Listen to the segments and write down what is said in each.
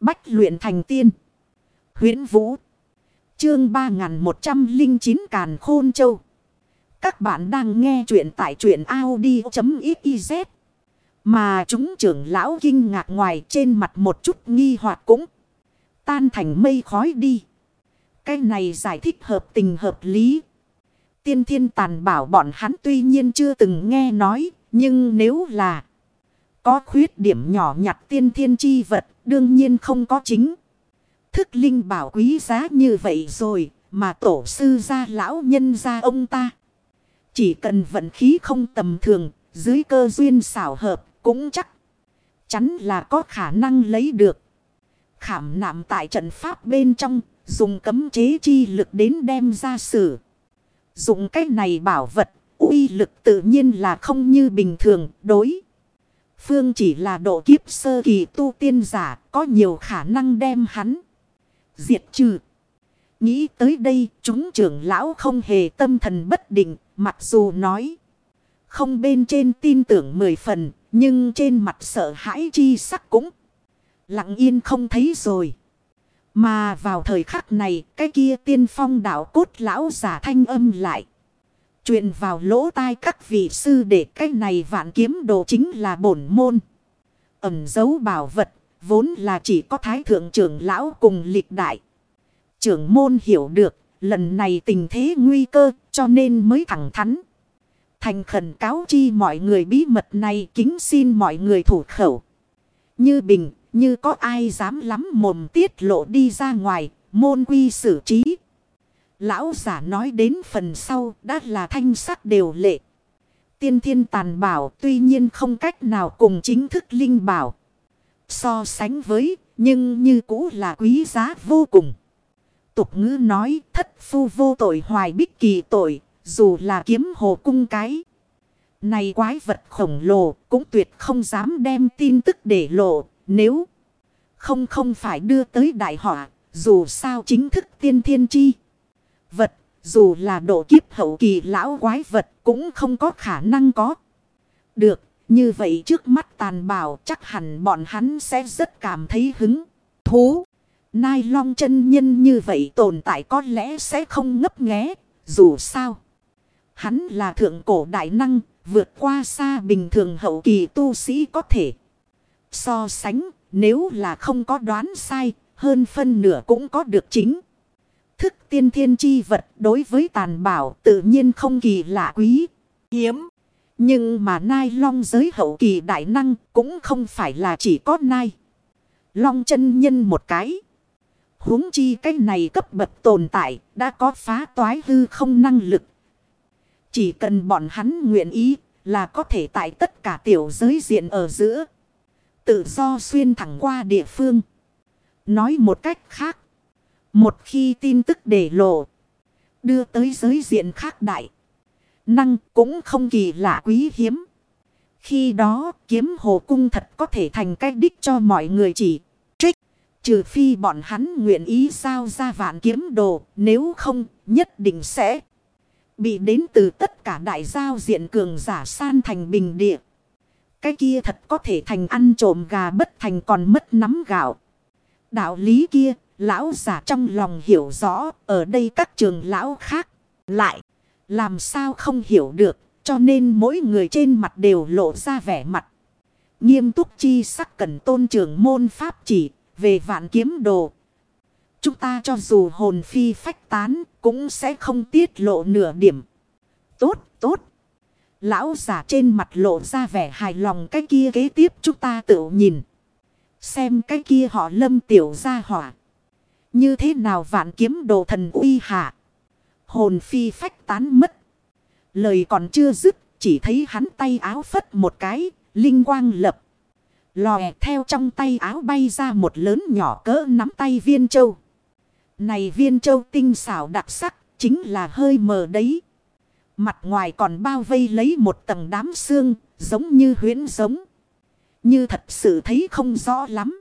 Bách luyện thành tiên. huyễn Vũ. Chương 3109 Càn Khôn Châu. Các bạn đang nghe truyện tại truyện Audi.xyz. Mà chúng trưởng lão kinh ngạc ngoài trên mặt một chút nghi hoặc cũng tan thành mây khói đi. Cái này giải thích hợp tình hợp lý. Tiên thiên tàn bảo bọn hắn tuy nhiên chưa từng nghe nói, nhưng nếu là có khuyết điểm nhỏ nhặt tiên thiên chi vật, đương nhiên không có chính. Thức linh bảo quý giá như vậy rồi, mà tổ sư gia lão nhân gia ông ta. Chỉ cần vận khí không tầm thường, dưới cơ duyên xảo hợp, cũng chắc chắn là có khả năng lấy được. Khảm nạm tại trận pháp bên trong, dùng cấm chế chi lực đến đem ra sử Dùng cái này bảo vật, uy lực tự nhiên là không như bình thường, đối. Phương chỉ là độ kiếp sơ kỳ tu tiên giả, có nhiều khả năng đem hắn diệt trừ. Nghĩ tới đây, chúng trưởng lão không hề tâm thần bất định, mặc dù nói. Không bên trên tin tưởng mười phần, nhưng trên mặt sợ hãi chi sắc cũng lặng yên không thấy rồi. Mà vào thời khắc này, cái kia tiên phong đạo cốt lão giả thanh âm lại. Chuyện vào lỗ tai các vị sư để cái này vạn kiếm đồ chính là bổn môn. Ẩm dấu bảo vật, vốn là chỉ có thái thượng trưởng lão cùng lịch đại. Trưởng môn hiểu được, lần này tình thế nguy cơ, cho nên mới thẳng thắn. Thành khẩn cáo chi mọi người bí mật này kính xin mọi người thủ khẩu. Như bình, như có ai dám lắm mồm tiết lộ đi ra ngoài, môn quy xử trí. Lão giả nói đến phần sau, đã là thanh sắc đều lệ. Tiên thiên tàn bảo, tuy nhiên không cách nào cùng chính thức linh bảo. So sánh với, nhưng như cũ là quý giá vô cùng. Tục ngữ nói, thất phu vô tội hoài bích kỳ tội, dù là kiếm hồ cung cái. Này quái vật khổng lồ, cũng tuyệt không dám đem tin tức để lộ, nếu không không phải đưa tới đại họa, dù sao chính thức tiên thiên chi vật, dù là độ kiếp hậu kỳ lão quái vật cũng không có khả năng có. Được, như vậy trước mắt tàn bảo chắc hẳn bọn hắn sẽ rất cảm thấy hứng, thú. Nai long chân nhân như vậy tồn tại có lẽ sẽ không ngấp nghé, dù sao. Hắn là thượng cổ đại năng, vượt qua xa bình thường hậu kỳ tu sĩ có thể. So sánh, nếu là không có đoán sai, hơn phân nửa cũng có được chính thức tiên thiên chi vật đối với tàn bảo tự nhiên không kỳ lạ quý, hiếm. Nhưng mà nai long giới hậu kỳ đại năng cũng không phải là chỉ có nai. Long chân nhân một cái. huống chi cái này cấp bậc tồn tại đã có phá toái hư không năng lực. Chỉ cần bọn hắn nguyện ý là có thể tại tất cả tiểu giới diện ở giữa. Tự do xuyên thẳng qua địa phương. Nói một cách khác. Một khi tin tức để lộ. Đưa tới giới diện khác đại. Năng cũng không kỳ lạ quý hiếm. Khi đó, kiếm hồ cung thật có thể thành cái đích cho mọi người chỉ trích. Trừ phi bọn hắn nguyện ý sao ra vạn kiếm đồ. Nếu không, nhất định sẽ bị đến từ tất cả đại giao diện cường giả san thành bình địa. Cái kia thật có thể thành ăn trộm gà bất thành còn mất nắm gạo. Đạo lý kia Lão giả trong lòng hiểu rõ ở đây các trường lão khác. Lại làm sao không hiểu được cho nên mỗi người trên mặt đều lộ ra vẻ mặt. Nghiêm túc chi sắc cần tôn trưởng môn pháp chỉ về vạn kiếm đồ. Chúng ta cho dù hồn phi phách tán cũng sẽ không tiết lộ nửa điểm. Tốt, tốt. Lão giả trên mặt lộ ra vẻ hài lòng cái kia kế tiếp chúng ta tự nhìn. Xem cái kia họ lâm tiểu ra hỏa. Như thế nào vạn kiếm đồ thần uy hạ. Hồn phi phách tán mất. Lời còn chưa dứt. Chỉ thấy hắn tay áo phất một cái. Linh quang lập. Lòe theo trong tay áo bay ra một lớn nhỏ cỡ nắm tay viên châu. Này viên châu tinh xảo đặc sắc. Chính là hơi mờ đấy. Mặt ngoài còn bao vây lấy một tầng đám xương. Giống như huyễn giống. Như thật sự thấy không rõ lắm.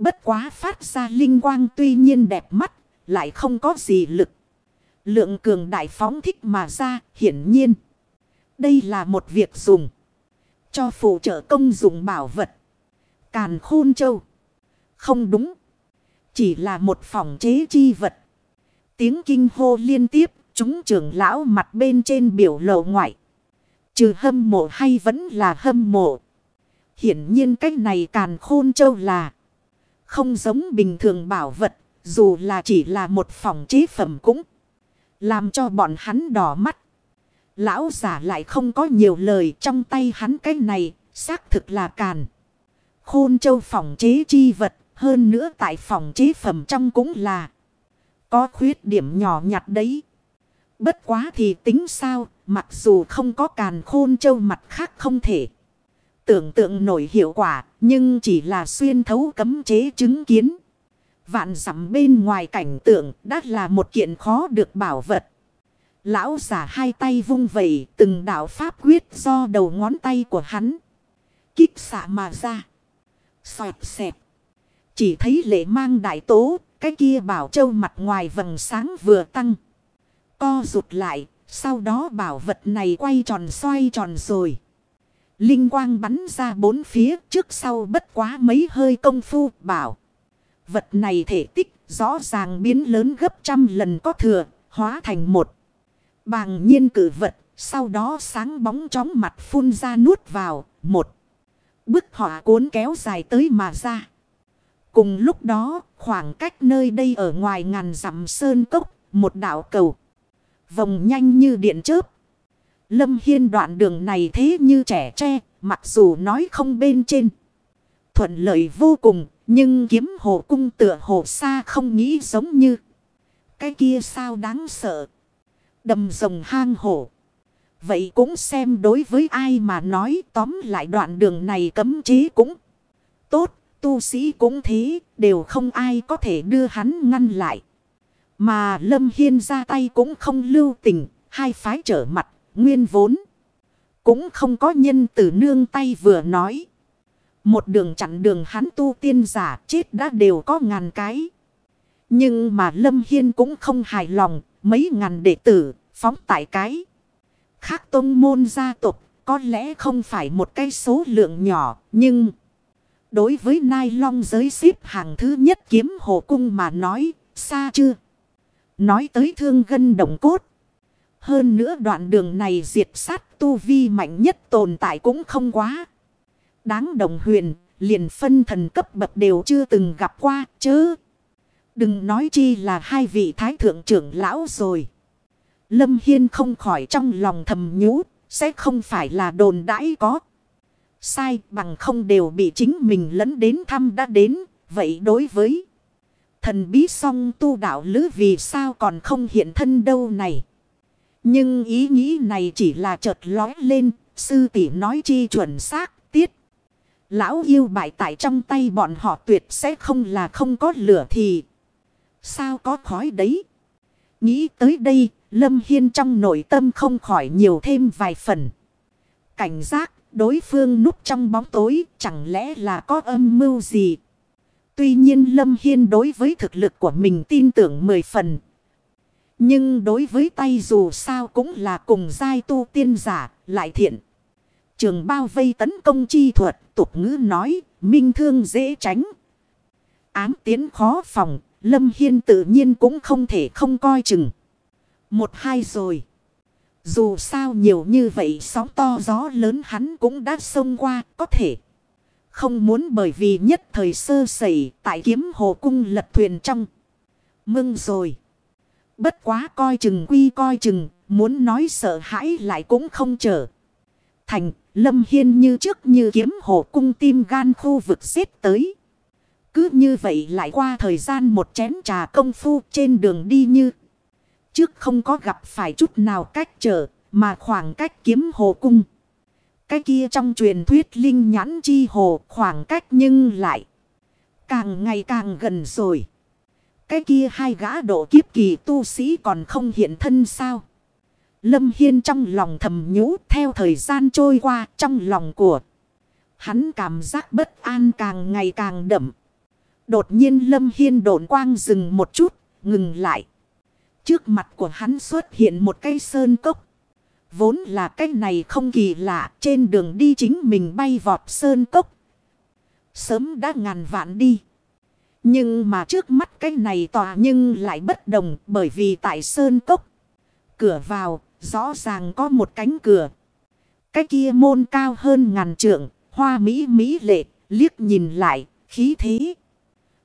Bất quá phát ra linh quang tuy nhiên đẹp mắt, lại không có gì lực. Lượng cường đại phóng thích mà ra, hiển nhiên. Đây là một việc dùng. Cho phụ trợ công dụng bảo vật. Càn khôn châu. Không đúng. Chỉ là một phòng chế chi vật. Tiếng kinh hô liên tiếp, chúng trưởng lão mặt bên trên biểu lộ ngoại. Trừ hâm mộ hay vẫn là hâm mộ. Hiển nhiên cách này càn khôn châu là không giống bình thường bảo vật, dù là chỉ là một phòng chế phẩm cũng làm cho bọn hắn đỏ mắt. Lão giả lại không có nhiều lời trong tay hắn cái này, xác thực là càn. Khôn châu phòng chế chi vật, hơn nữa tại phòng chế phẩm trong cũng là có khuyết điểm nhỏ nhặt đấy. Bất quá thì tính sao, mặc dù không có càn khôn châu mặt khác không thể. Tưởng tượng nổi hiệu quả, nhưng chỉ là xuyên thấu cấm chế chứng kiến. Vạn dặm bên ngoài cảnh tượng đã là một kiện khó được bảo vật. Lão giả hai tay vung vẩy từng đạo pháp quyết do đầu ngón tay của hắn. Kích xạ mà ra. Xoẹt xẹp. Chỉ thấy lệ mang đại tố, cái kia bảo châu mặt ngoài vầng sáng vừa tăng. Co rụt lại, sau đó bảo vật này quay tròn xoay tròn rồi. Linh quang bắn ra bốn phía trước sau bất quá mấy hơi công phu bảo. Vật này thể tích rõ ràng biến lớn gấp trăm lần có thừa, hóa thành một. Bàng nhiên cử vật, sau đó sáng bóng chóng mặt phun ra nuốt vào, một. Bức họa cuốn kéo dài tới mà ra. Cùng lúc đó, khoảng cách nơi đây ở ngoài ngàn dặm sơn cốc, một đảo cầu. Vòng nhanh như điện chớp. Lâm Hiên đoạn đường này thế như trẻ tre, mặc dù nói không bên trên. Thuận lợi vô cùng, nhưng kiếm hồ cung tựa hồ xa không nghĩ giống như. Cái kia sao đáng sợ. Đầm rồng hang hổ. Vậy cũng xem đối với ai mà nói tóm lại đoạn đường này cấm chế cũng tốt, tu sĩ cũng thế, đều không ai có thể đưa hắn ngăn lại. Mà Lâm Hiên ra tay cũng không lưu tình, hai phái trở mặt, nguyên vốn. Cũng không có nhân từ nương tay vừa nói. Một đường chặn đường hắn tu tiên giả chết đã đều có ngàn cái. Nhưng mà Lâm Hiên cũng không hài lòng, mấy ngàn đệ tử, phóng tại cái. Khác tôn môn gia tộc có lẽ không phải một cái số lượng nhỏ, nhưng... Đối với Nai Long giới xếp hàng thứ nhất kiếm hồ cung mà nói, xa chưa? Nói tới thương gân động cốt. Hơn nữa đoạn đường này diệt sát tu vi mạnh nhất tồn tại cũng không quá. Đáng đồng huyền, liền phân thần cấp bậc đều chưa từng gặp qua, chớ. Đừng nói chi là hai vị thái thượng trưởng lão rồi. Lâm Hiên không khỏi trong lòng thầm nhũ, sẽ không phải là đồn đãi có. Sai bằng không đều bị chính mình lẫn đến thăm đã đến, vậy đối với thần bí song tu đạo lứ vì sao còn không hiện thân đâu này. Nhưng ý nghĩ này chỉ là chợt lói lên, sư tỷ nói chi chuẩn xác, tiết. Lão yêu bại tại trong tay bọn họ tuyệt sẽ không là không có lửa thì. Sao có khói đấy? Nghĩ tới đây, Lâm Hiên trong nội tâm không khỏi nhiều thêm vài phần. Cảnh giác, đối phương núp trong bóng tối, chẳng lẽ là có âm mưu gì? Tuy nhiên Lâm Hiên đối với thực lực của mình tin tưởng mười phần. Nhưng đối với tay dù sao cũng là cùng giai tu tiên giả, lại thiện. Trường bao vây tấn công chi thuật, tục ngữ nói, minh thương dễ tránh. Ám tiến khó phòng, Lâm Hiên tự nhiên cũng không thể không coi chừng. Một hai rồi. Dù sao nhiều như vậy sóng to gió lớn hắn cũng đã xông qua có thể. Không muốn bởi vì nhất thời sơ sẩy tại kiếm hồ cung lật thuyền trong. Mưng rồi. Bất quá coi chừng quy coi chừng. Muốn nói sợ hãi lại cũng không trở. Thành lâm hiên như trước như kiếm hồ cung tim gan khu vực xếp tới. Cứ như vậy lại qua thời gian một chén trà công phu trên đường đi như. Trước không có gặp phải chút nào cách trở, mà khoảng cách kiếm hồ cung. Cái kia trong truyền thuyết linh nhãn chi hồ khoảng cách nhưng lại càng ngày càng gần rồi. Cái kia hai gã độ kiếp kỳ tu sĩ còn không hiện thân sao. Lâm Hiên trong lòng thầm nhũ theo thời gian trôi qua trong lòng của. Hắn cảm giác bất an càng ngày càng đậm. Đột nhiên Lâm Hiên độn quang dừng một chút, ngừng lại. Trước mặt của hắn xuất hiện một cây sơn cốc. Vốn là cái này không kỳ lạ trên đường đi chính mình bay vọt sơn cốc. Sớm đã ngàn vạn đi. Nhưng mà trước mắt cái này tòa nhưng lại bất đồng bởi vì tại sơn cốc. Cửa vào rõ ràng có một cánh cửa. Cái kia môn cao hơn ngàn trượng, hoa mỹ mỹ lệ, liếc nhìn lại, khí thế.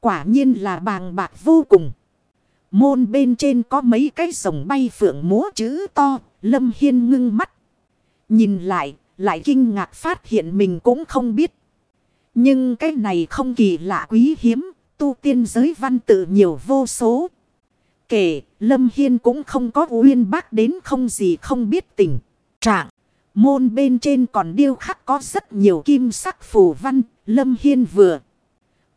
Quả nhiên là bàng bạc vô cùng. Môn bên trên có mấy cái sồng bay phượng múa chữ to, lâm hiên ngưng mắt. Nhìn lại, lại kinh ngạc phát hiện mình cũng không biết. Nhưng cái này không kỳ lạ quý hiếm, tu tiên giới văn tự nhiều vô số. Kể, Lâm Hiên cũng không có uyên bác đến không gì không biết tình. Trạng, môn bên trên còn điêu khắc có rất nhiều kim sắc phù văn, Lâm Hiên vừa.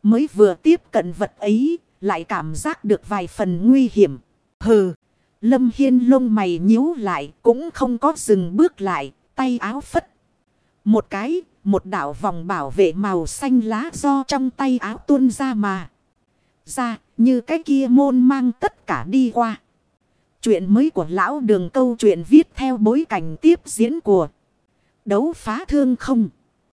Mới vừa tiếp cận vật ấy, lại cảm giác được vài phần nguy hiểm. Hừ, Lâm Hiên lông mày nhíu lại, cũng không có dừng bước lại, tay áo phất. Một cái, một đảo vòng bảo vệ màu xanh lá do trong tay áo tuôn ra mà. Ra, như cái kia môn mang tất cả đi qua. Chuyện mới của lão đường câu chuyện viết theo bối cảnh tiếp diễn của đấu phá thương không.